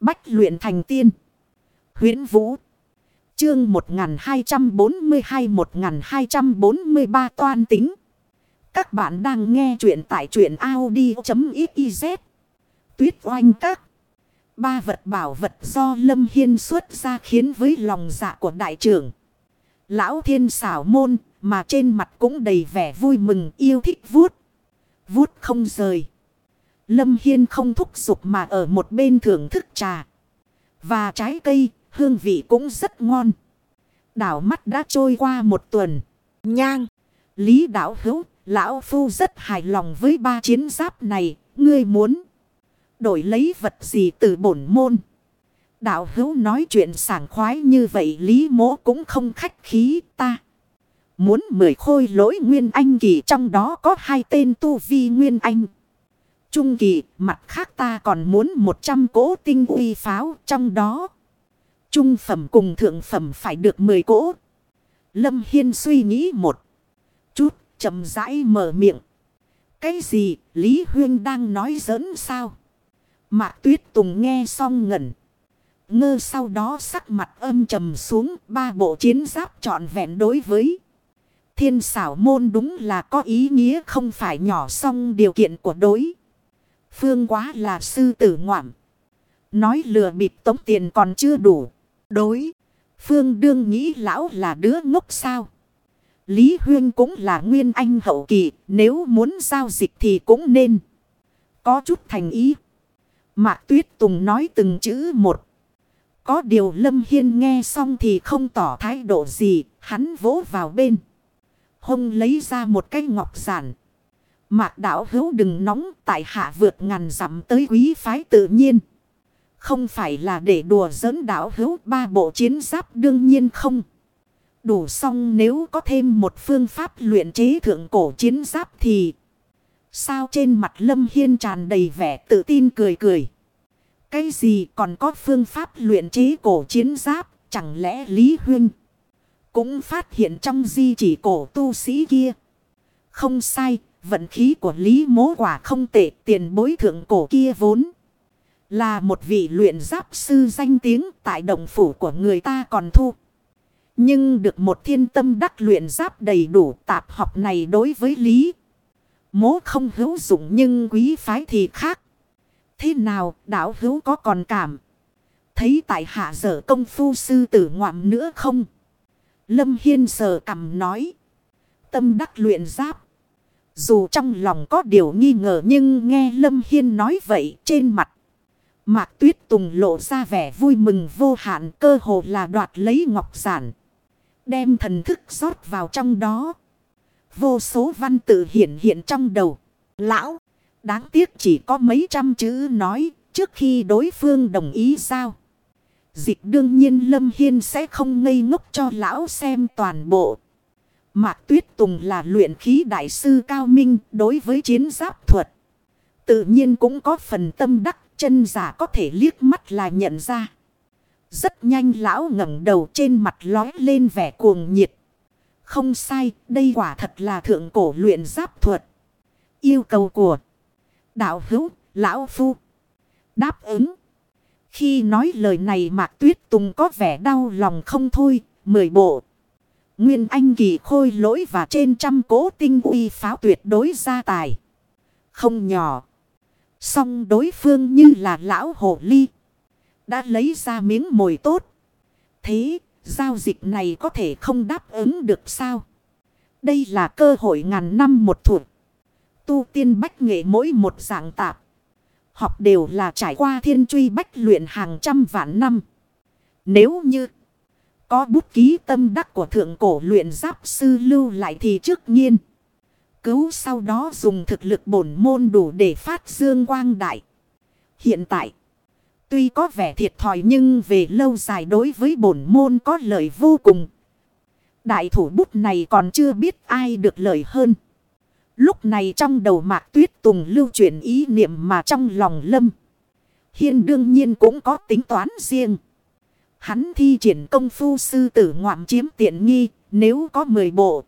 Bách luyện thành tiên. huyễn Vũ. Chương 1242-1243 toan tính. Các bạn đang nghe truyện tại truyện Audi.xyz. Tuyết oanh các. Ba vật bảo vật do Lâm Hiên xuất ra khiến với lòng dạ của đại trưởng. Lão thiên xảo môn, mà trên mặt cũng đầy vẻ vui mừng, yêu thích vuốt. Vuốt không rời. Lâm Hiên không thúc giục mà ở một bên thưởng thức trà. Và trái cây, hương vị cũng rất ngon. Đảo mắt đã trôi qua một tuần. Nhang, Lý đảo hữu, lão phu rất hài lòng với ba chiến giáp này. Ngươi muốn đổi lấy vật gì từ bổn môn. Đạo hữu nói chuyện sảng khoái như vậy Lý mỗ cũng không khách khí ta. Muốn mười khôi lỗi Nguyên Anh kỳ trong đó có hai tên tu vi Nguyên Anh. Trung kỳ, mặt khác ta còn muốn 100 cỗ tinh uy pháo trong đó. Trung phẩm cùng thượng phẩm phải được 10 cỗ. Lâm Hiên suy nghĩ một chút, chậm rãi mở miệng. Cái gì, Lý Huyên đang nói giỡn sao? Mạc Tuyết Tùng nghe xong ngẩn. Ngơ sau đó sắc mặt âm trầm xuống ba bộ chiến giáp trọn vẹn đối với. Thiên xảo môn đúng là có ý nghĩa không phải nhỏ xong điều kiện của đối. Phương quá là sư tử ngoạm. Nói lừa bịp tống tiền còn chưa đủ. Đối. Phương đương nghĩ lão là đứa ngốc sao. Lý Huyên cũng là nguyên anh hậu kỳ. Nếu muốn giao dịch thì cũng nên. Có chút thành ý. Mạc Tuyết Tùng nói từng chữ một. Có điều Lâm Hiên nghe xong thì không tỏ thái độ gì. Hắn vỗ vào bên. Hông lấy ra một cái ngọc giản. Mạc đảo hữu đừng nóng tại hạ vượt ngàn dặm tới quý phái tự nhiên. Không phải là để đùa giỡn đảo hữu ba bộ chiến giáp đương nhiên không. Đủ xong nếu có thêm một phương pháp luyện chế thượng cổ chiến giáp thì... Sao trên mặt Lâm Hiên tràn đầy vẻ tự tin cười cười. Cái gì còn có phương pháp luyện chế cổ chiến giáp, chẳng lẽ Lý Huynh cũng phát hiện trong di chỉ cổ tu sĩ kia. Không sai, vận khí của Lý mố quả không tệ, tiền bối thượng cổ kia vốn. Là một vị luyện giáp sư danh tiếng, tại đồng phủ của người ta còn thu. Nhưng được một thiên tâm đắc luyện giáp đầy đủ, tạp học này đối với Lý. Mố không hữu dụng nhưng quý phái thì khác. Thế nào, đạo hữu có còn cảm. Thấy tại hạ dở công phu sư tử ngoạm nữa không? Lâm Hiên sờ cầm nói. Tâm đắc luyện giáp. Dù trong lòng có điều nghi ngờ nhưng nghe Lâm Hiên nói vậy trên mặt. Mạc Tuyết Tùng lộ ra vẻ vui mừng vô hạn cơ hồ là đoạt lấy ngọc giản. Đem thần thức rót vào trong đó. Vô số văn tự hiện hiện trong đầu. Lão, đáng tiếc chỉ có mấy trăm chữ nói trước khi đối phương đồng ý sao. Dịch đương nhiên Lâm Hiên sẽ không ngây ngốc cho lão xem toàn bộ. Mạc Tuyết Tùng là luyện khí đại sư cao minh đối với chiến giáp thuật. Tự nhiên cũng có phần tâm đắc chân giả có thể liếc mắt là nhận ra. Rất nhanh lão ngẩng đầu trên mặt lói lên vẻ cuồng nhiệt. Không sai, đây quả thật là thượng cổ luyện giáp thuật. Yêu cầu của đạo hữu, lão phu. Đáp ứng. Khi nói lời này Mạc Tuyết Tùng có vẻ đau lòng không thôi, mười bộ. Nguyên Anh kỳ khôi lỗi và trên trăm cố tinh uy pháo tuyệt đối ra tài. Không nhỏ. Song đối phương như là lão hổ ly. Đã lấy ra miếng mồi tốt. Thế, giao dịch này có thể không đáp ứng được sao? Đây là cơ hội ngàn năm một thuộc. Tu tiên bách nghệ mỗi một dạng tạp. Học đều là trải qua thiên truy bách luyện hàng trăm vạn năm. Nếu như có bút ký tâm đắc của thượng cổ luyện giáp sư lưu lại thì trước nhiên. Cứu sau đó dùng thực lực bổn môn đủ để phát dương quang đại. Hiện tại, tuy có vẻ thiệt thòi nhưng về lâu dài đối với bổn môn có lợi vô cùng. Đại thủ bút này còn chưa biết ai được lợi hơn. Lúc này trong đầu mạc tuyết tùng lưu chuyển ý niệm mà trong lòng lâm. Hiên đương nhiên cũng có tính toán riêng. Hắn thi triển công phu sư tử ngoạm chiếm tiện nghi, nếu có 10 bộ.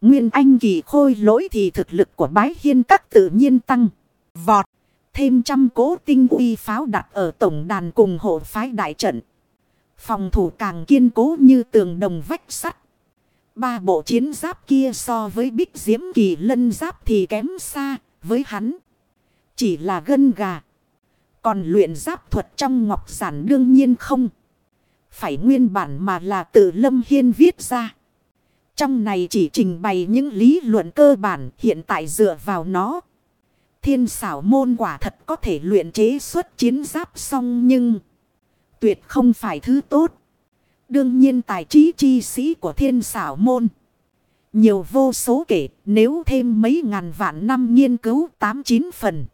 Nguyên anh kỳ khôi lỗi thì thực lực của bái hiên các tự nhiên tăng. Vọt. Thêm trăm cố tinh uy pháo đặt ở tổng đàn cùng hộ phái đại trận. Phòng thủ càng kiên cố như tường đồng vách sắt. Ba bộ chiến giáp kia so với bích diễm kỳ lân giáp thì kém xa với hắn. Chỉ là gân gà. Còn luyện giáp thuật trong ngọc sản đương nhiên không. Phải nguyên bản mà là tự Lâm Hiên viết ra. Trong này chỉ trình bày những lý luận cơ bản hiện tại dựa vào nó. Thiên xảo môn quả thật có thể luyện chế xuất chiến giáp xong nhưng tuyệt không phải thứ tốt. Đương nhiên tài trí chi sĩ của thiên xảo môn. Nhiều vô số kể, nếu thêm mấy ngàn vạn năm nghiên cứu tám chín phần.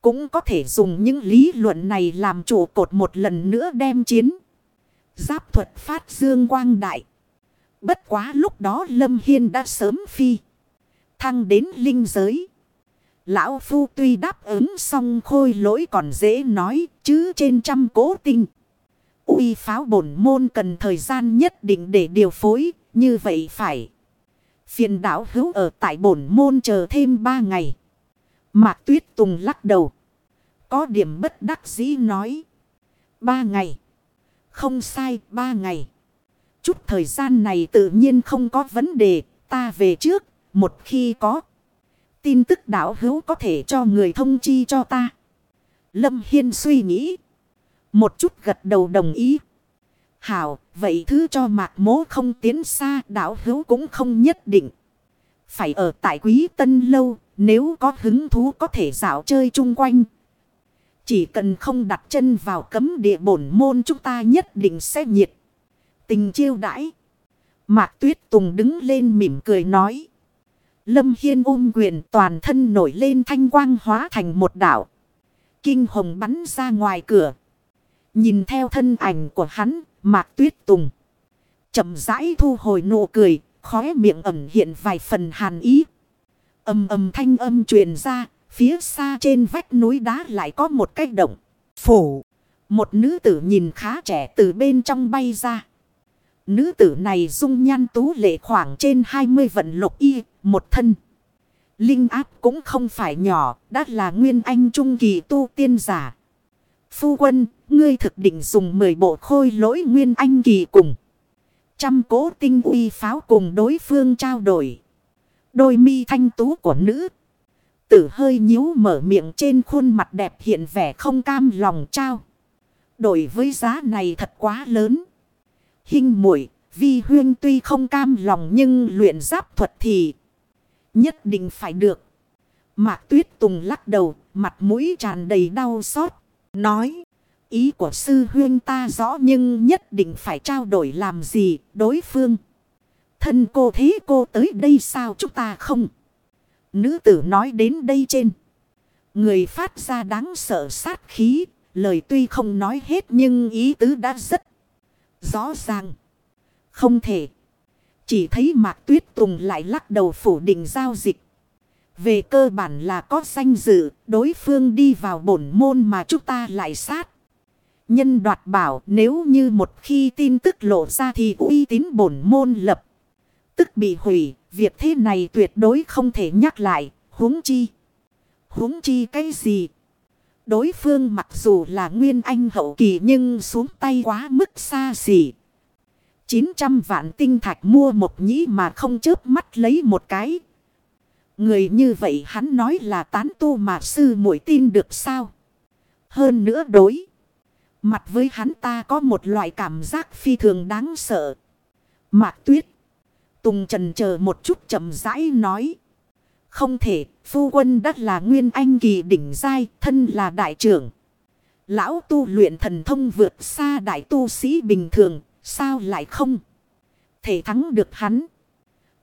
Cũng có thể dùng những lý luận này làm trụ cột một lần nữa đem chiến. Giáp thuật phát dương quang đại. Bất quá lúc đó Lâm Hiên đã sớm phi. Thăng đến linh giới. Lão Phu tuy đáp ứng xong khôi lỗi còn dễ nói, chứ trên trăm cố tinh. uy pháo bổn môn cần thời gian nhất định để điều phối. Như vậy phải. Phiền đảo hữu ở tại bổn môn chờ thêm ba ngày. Mạc Tuyết Tùng lắc đầu. Có điểm bất đắc dĩ nói. Ba ngày. Không sai, ba ngày. Chút thời gian này tự nhiên không có vấn đề. Ta về trước, một khi có. Tin tức đảo hữu có thể cho người thông chi cho ta. Lâm Hiên suy nghĩ. Một chút gật đầu đồng ý. Hảo, vậy thứ cho mạc mố không tiến xa đảo hữu cũng không nhất định. Phải ở tại quý tân lâu, nếu có hứng thú có thể dạo chơi chung quanh, chỉ cần không đặt chân vào cấm địa bổn môn chúng ta nhất định sẽ nhiệt. Tình chiêu đãi. Mạc Tuyết Tùng đứng lên mỉm cười nói. Lâm Hiên ôm quyền toàn thân nổi lên thanh quang hóa thành một đảo. Kinh hồng bắn ra ngoài cửa. Nhìn theo thân ảnh của hắn, Mạc Tuyết Tùng. chậm rãi thu hồi nụ cười, khóe miệng ẩm hiện vài phần hàn ý. Âm âm thanh âm truyền ra, Phía xa trên vách núi đá lại có một cái động. Phủ. Một nữ tử nhìn khá trẻ từ bên trong bay ra. Nữ tử này dung nhan tú lệ khoảng trên 20 vận lục y, một thân. Linh áp cũng không phải nhỏ, đã là nguyên anh trung kỳ tu tiên giả. Phu quân, ngươi thực định dùng 10 bộ khôi lỗi nguyên anh kỳ cùng. Trăm cố tinh uy pháo cùng đối phương trao đổi. Đôi mi thanh tú của nữ Tử hơi nhíu mở miệng trên khuôn mặt đẹp hiện vẻ không cam lòng trao. Đổi với giá này thật quá lớn. Hình muội vi huyên tuy không cam lòng nhưng luyện giáp thuật thì nhất định phải được. Mạc tuyết tùng lắc đầu, mặt mũi tràn đầy đau xót. Nói, ý của sư huyên ta rõ nhưng nhất định phải trao đổi làm gì đối phương. Thân cô thế cô tới đây sao chúng ta không? Nữ tử nói đến đây trên. Người phát ra đáng sợ sát khí. Lời tuy không nói hết nhưng ý tứ đã rất rõ ràng. Không thể. Chỉ thấy Mạc Tuyết Tùng lại lắc đầu phủ định giao dịch. Về cơ bản là có danh dự, đối phương đi vào bổn môn mà chúng ta lại sát. Nhân đoạt bảo nếu như một khi tin tức lộ ra thì uy tín bổn môn lập. Tức bị hủy, Việc thế này tuyệt đối không thể nhắc lại, huống chi. huống chi cái gì? Đối phương mặc dù là nguyên anh hậu kỳ nhưng xuống tay quá mức xa xỉ. 900 vạn tinh thạch mua một nhĩ mà không chớp mắt lấy một cái. Người như vậy hắn nói là tán tu mà sư muội tin được sao? Hơn nữa đối. Mặt với hắn ta có một loại cảm giác phi thường đáng sợ. Mạc tuyết. Tùng trần chờ một chút chậm rãi nói. Không thể, phu quân đất là nguyên anh kỳ đỉnh giai, thân là đại trưởng. Lão tu luyện thần thông vượt xa đại tu sĩ bình thường, sao lại không? Thể thắng được hắn.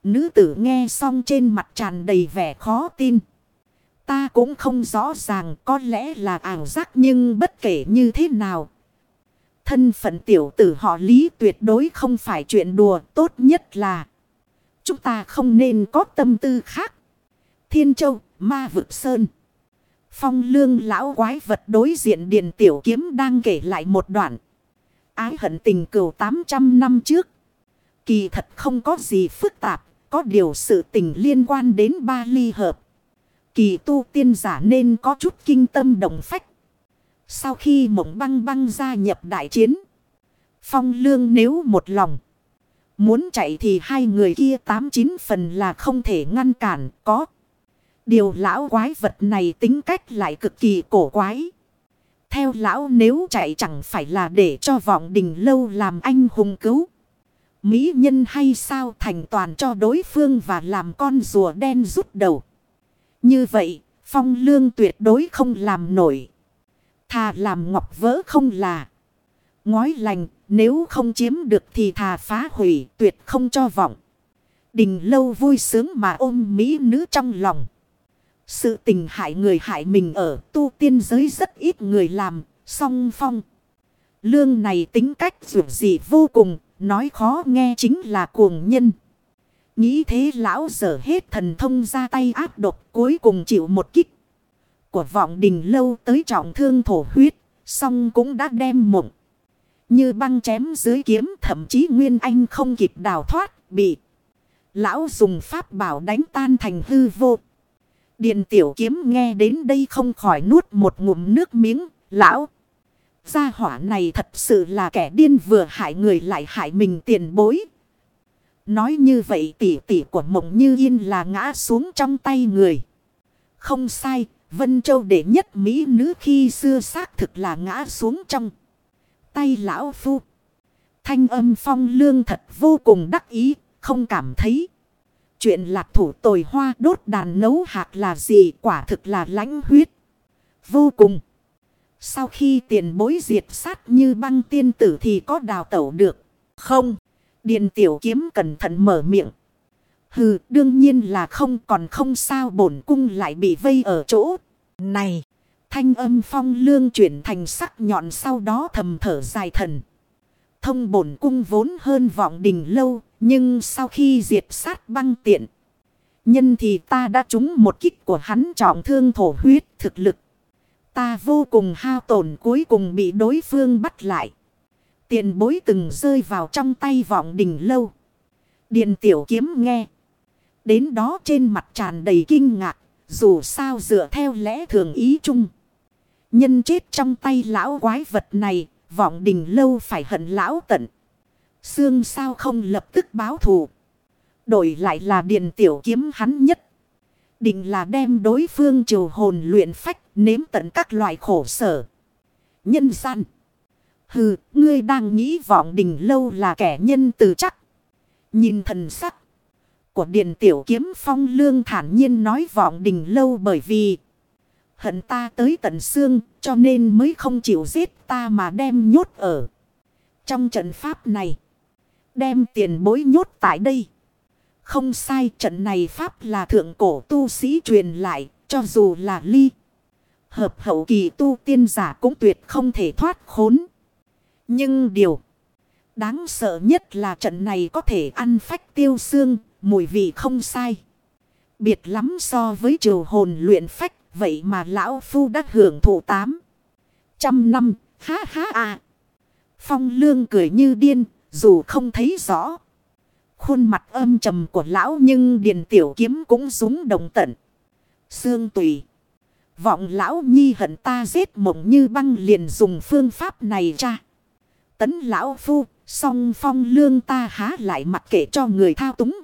Nữ tử nghe xong trên mặt tràn đầy vẻ khó tin. Ta cũng không rõ ràng có lẽ là ảo giác nhưng bất kể như thế nào. Thân phận tiểu tử họ lý tuyệt đối không phải chuyện đùa tốt nhất là. Chúng ta không nên có tâm tư khác. Thiên Châu, Ma Vực Sơn. Phong lương lão quái vật đối diện Điền Tiểu Kiếm đang kể lại một đoạn. Ái hận tình cừu 800 năm trước. Kỳ thật không có gì phức tạp. Có điều sự tình liên quan đến ba ly hợp. Kỳ tu tiên giả nên có chút kinh tâm động phách. Sau khi mộng băng băng gia nhập đại chiến. Phong lương nếu một lòng. Muốn chạy thì hai người kia tám chín phần là không thể ngăn cản có. Điều lão quái vật này tính cách lại cực kỳ cổ quái. Theo lão nếu chạy chẳng phải là để cho vọng đình lâu làm anh hùng cứu. Mỹ nhân hay sao thành toàn cho đối phương và làm con rùa đen rút đầu. Như vậy, phong lương tuyệt đối không làm nổi. Thà làm ngọc vỡ không là. Ngói lành, nếu không chiếm được thì thà phá hủy, tuyệt không cho vọng. Đình lâu vui sướng mà ôm Mỹ nữ trong lòng. Sự tình hại người hại mình ở tu tiên giới rất ít người làm, song phong. Lương này tính cách dù gì vô cùng, nói khó nghe chính là cuồng nhân. Nghĩ thế lão dở hết thần thông ra tay áp độc cuối cùng chịu một kích. Của vọng đình lâu tới trọng thương thổ huyết, song cũng đã đem mộng. Như băng chém dưới kiếm thậm chí Nguyên Anh không kịp đào thoát, bị. Lão dùng pháp bảo đánh tan thành hư vô. Điện tiểu kiếm nghe đến đây không khỏi nuốt một ngụm nước miếng, lão. Gia hỏa này thật sự là kẻ điên vừa hại người lại hại mình tiền bối. Nói như vậy tỷ tỷ của mộng như yên là ngã xuống trong tay người. Không sai, Vân Châu đệ nhất Mỹ nữ khi xưa xác thực là ngã xuống trong tay lão phu. Thanh âm phong lương thật vô cùng đắc ý, không cảm thấy. Chuyện lạc thủ tồi hoa đốt đàn nấu hạt là gì quả thực là lãnh huyết. Vô cùng. Sau khi tiền bối diệt sát như băng tiên tử thì có đào tẩu được. Không. Điền tiểu kiếm cẩn thận mở miệng. Hừ đương nhiên là không còn không sao bổn cung lại bị vây ở chỗ. Này. Thanh âm phong lương chuyển thành sắc nhọn sau đó thầm thở dài thần. Thông bổn cung vốn hơn vọng đình lâu. Nhưng sau khi diệt sát băng tiện. Nhân thì ta đã trúng một kích của hắn trọng thương thổ huyết thực lực. Ta vô cùng hao tổn cuối cùng bị đối phương bắt lại. Tiền bối từng rơi vào trong tay vọng đình lâu. Điện tiểu kiếm nghe. Đến đó trên mặt tràn đầy kinh ngạc. Dù sao dựa theo lẽ thường ý chung. Nhân chết trong tay lão quái vật này. Vọng đình lâu phải hận lão tận. Xương sao không lập tức báo thù. Đổi lại là điện tiểu kiếm hắn nhất. Định là đem đối phương triều hồn luyện phách nếm tận các loại khổ sở. Nhân gian. Hừ, ngươi đang nghĩ vọng đình lâu là kẻ nhân từ chắc. Nhìn thần sắc. Của điện tiểu kiếm phong lương thản nhiên nói vọng đình lâu bởi vì. Hận ta tới tận xương cho nên mới không chịu giết ta mà đem nhốt ở. Trong trận pháp này. Đem tiền bối nhốt tại đây. Không sai trận này pháp là thượng cổ tu sĩ truyền lại cho dù là ly. Hợp hậu kỳ tu tiên giả cũng tuyệt không thể thoát khốn. Nhưng điều đáng sợ nhất là trận này có thể ăn phách tiêu xương, mùi vị không sai. Biệt lắm so với triều hồn luyện phách, vậy mà lão phu đã hưởng thụ tám. Trăm năm, ha ha à. Phong lương cười như điên, dù không thấy rõ. Khuôn mặt âm trầm của lão nhưng điền tiểu kiếm cũng rúng đồng tận. Sương tùy. Vọng lão nhi hận ta giết mộng như băng liền dùng phương pháp này ra. Tấn lão phu, song phong lương ta há lại mặc kệ cho người thao túng.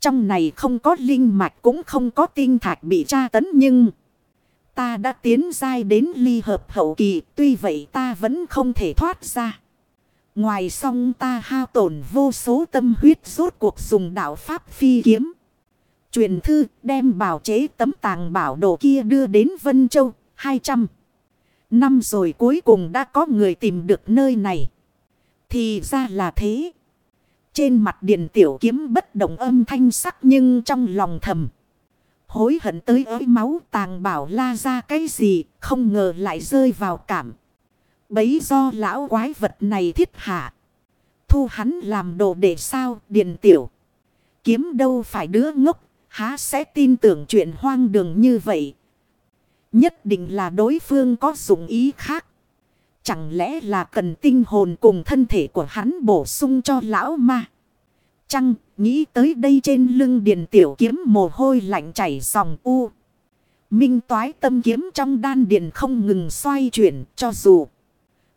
Trong này không có linh mạch cũng không có tinh thạch bị tra tấn nhưng... Ta đã tiến dai đến ly hợp hậu kỳ, tuy vậy ta vẫn không thể thoát ra. Ngoài song ta hao tổn vô số tâm huyết rốt cuộc dùng đạo pháp phi kiếm. Truyền thư đem bảo chế tấm tàng bảo đồ kia đưa đến Vân Châu 200. Năm rồi cuối cùng đã có người tìm được nơi này. Thì ra là thế. Trên mặt điện tiểu kiếm bất động âm thanh sắc nhưng trong lòng thầm. Hối hận tới ới máu tàng bảo la ra cái gì, không ngờ lại rơi vào cảm. Bấy do lão quái vật này thiết hạ. Thu hắn làm đồ để sao, điện tiểu. Kiếm đâu phải đứa ngốc. Há sẽ tin tưởng chuyện hoang đường như vậy. Nhất định là đối phương có dụng ý khác. Chẳng lẽ là cần tinh hồn cùng thân thể của hắn bổ sung cho lão ma. Chăng nghĩ tới đây trên lưng Điền tiểu kiếm mồ hôi lạnh chảy dòng u. Minh toái tâm kiếm trong đan Điền không ngừng xoay chuyển cho dù.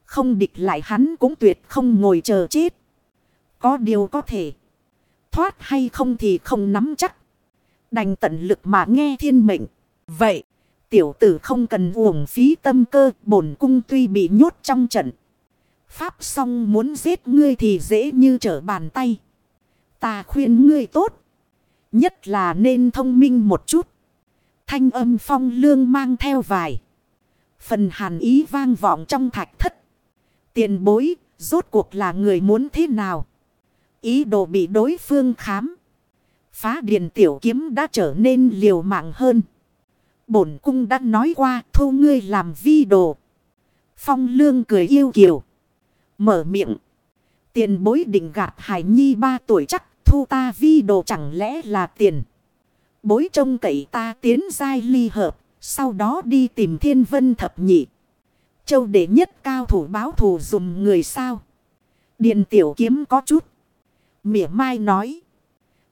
Không địch lại hắn cũng tuyệt không ngồi chờ chết. Có điều có thể. Thoát hay không thì không nắm chắc. Đành tận lực mà nghe thiên mệnh. Vậy, tiểu tử không cần uổng phí tâm cơ. Bổn cung tuy bị nhốt trong trận. Pháp xong muốn giết ngươi thì dễ như trở bàn tay. Ta khuyên ngươi tốt. Nhất là nên thông minh một chút. Thanh âm phong lương mang theo vài. Phần hàn ý vang vọng trong thạch thất. Tiền bối, rốt cuộc là người muốn thế nào? Ý đồ bị đối phương khám. Phá điền tiểu kiếm đã trở nên liều mạng hơn. Bổn cung đã nói qua, thu ngươi làm vi đồ. Phong lương cười yêu kiều. Mở miệng. Tiền bối định gạt hải nhi ba tuổi chắc, thu ta vi đồ chẳng lẽ là tiền. Bối trông cậy ta tiến giai ly hợp. Sau đó đi tìm thiên vân thập nhị. Châu đệ nhất cao thủ báo thù dùng người sao. Điện tiểu kiếm có chút. Mỉa mai nói.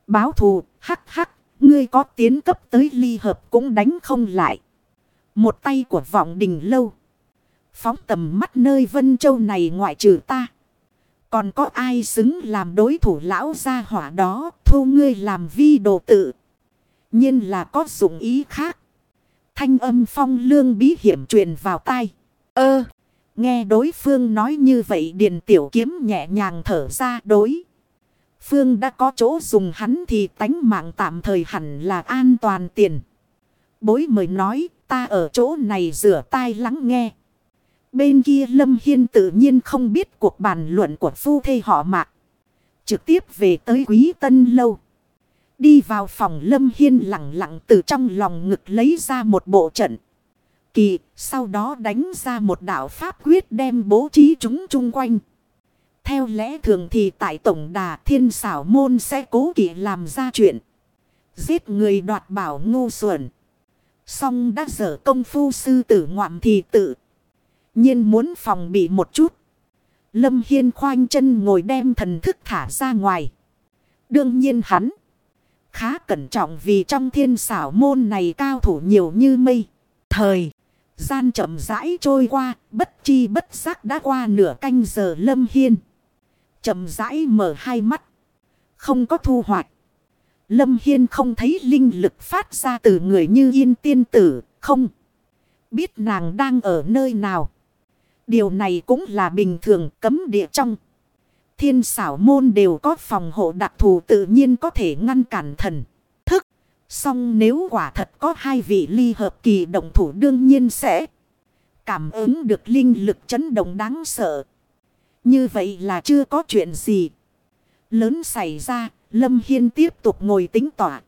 Báo thù, hắc hắc. Ngươi có tiến cấp tới ly hợp cũng đánh không lại. Một tay của vọng đình lâu. Phóng tầm mắt nơi Vân Châu này ngoại trừ ta. Còn có ai xứng làm đối thủ lão gia hỏa đó thu ngươi làm vi đồ tự. nhiên là có dụng ý khác. Thanh âm phong lương bí hiểm truyền vào tai. Ơ, nghe đối phương nói như vậy Điền Tiểu Kiếm nhẹ nhàng thở ra đối. Phương đã có chỗ dùng hắn thì tánh mạng tạm thời hẳn là an toàn tiền. Bối mời nói ta ở chỗ này rửa tai lắng nghe. Bên kia Lâm Hiên tự nhiên không biết cuộc bàn luận của phu thê họ mạc. Trực tiếp về tới quý tân lâu. Đi vào phòng Lâm Hiên lặng lặng từ trong lòng ngực lấy ra một bộ trận. Kỳ, sau đó đánh ra một đạo pháp quyết đem bố trí chúng chung quanh. Theo lẽ thường thì tại tổng đà thiên xảo môn sẽ cố kỵ làm ra chuyện. Giết người đoạt bảo ngu xuẩn. Xong đã dở công phu sư tử ngoạm thì tự. nhiên muốn phòng bị một chút. Lâm Hiên khoanh chân ngồi đem thần thức thả ra ngoài. Đương nhiên hắn. Khá cẩn trọng vì trong thiên xảo môn này cao thủ nhiều như mây. Thời. Gian chậm rãi trôi qua. Bất chi bất giác đã qua nửa canh giờ Lâm Hiên. Chậm rãi mở hai mắt. Không có thu hoạch. Lâm Hiên không thấy linh lực phát ra từ người như yên tiên tử. Không. Biết nàng đang ở nơi nào. Điều này cũng là bình thường cấm địa trong. Thiên xảo môn đều có phòng hộ đặc thù tự nhiên có thể ngăn cản thần. Thức. Xong nếu quả thật có hai vị ly hợp kỳ động thủ đương nhiên sẽ cảm ứng được linh lực chấn động đáng sợ. Như vậy là chưa có chuyện gì. Lớn xảy ra, Lâm Hiên tiếp tục ngồi tính tỏa.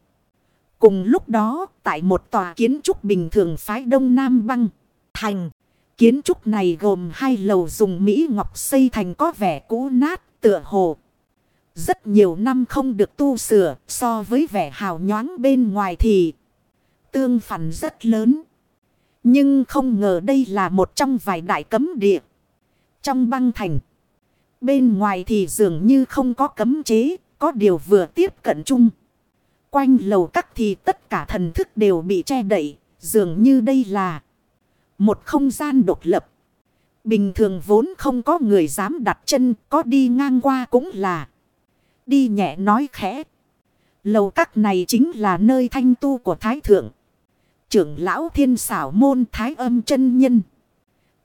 Cùng lúc đó, tại một tòa kiến trúc bình thường phái Đông Nam Băng, thành. Kiến trúc này gồm hai lầu dùng Mỹ Ngọc xây thành có vẻ cũ nát, tựa hồ. Rất nhiều năm không được tu sửa, so với vẻ hào nhoáng bên ngoài thì tương phản rất lớn. Nhưng không ngờ đây là một trong vài đại cấm địa. Trong băng thành. Bên ngoài thì dường như không có cấm chế, có điều vừa tiếp cận chung. Quanh lầu các thì tất cả thần thức đều bị che đậy, dường như đây là một không gian độc lập. Bình thường vốn không có người dám đặt chân, có đi ngang qua cũng là đi nhẹ nói khẽ. Lầu các này chính là nơi thanh tu của Thái Thượng. Trưởng lão thiên xảo môn Thái âm chân nhân.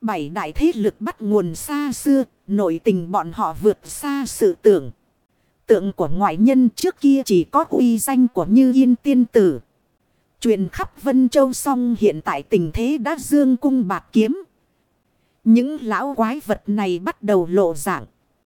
Bảy đại thế lực bắt nguồn xa xưa, nội tình bọn họ vượt xa sự tưởng. Tượng của ngoại nhân trước kia chỉ có uy danh của Như Yên Tiên Tử. Truyền khắp Vân Châu xong hiện tại tình thế đã dương cung bạc kiếm. Những lão quái vật này bắt đầu lộ dạng.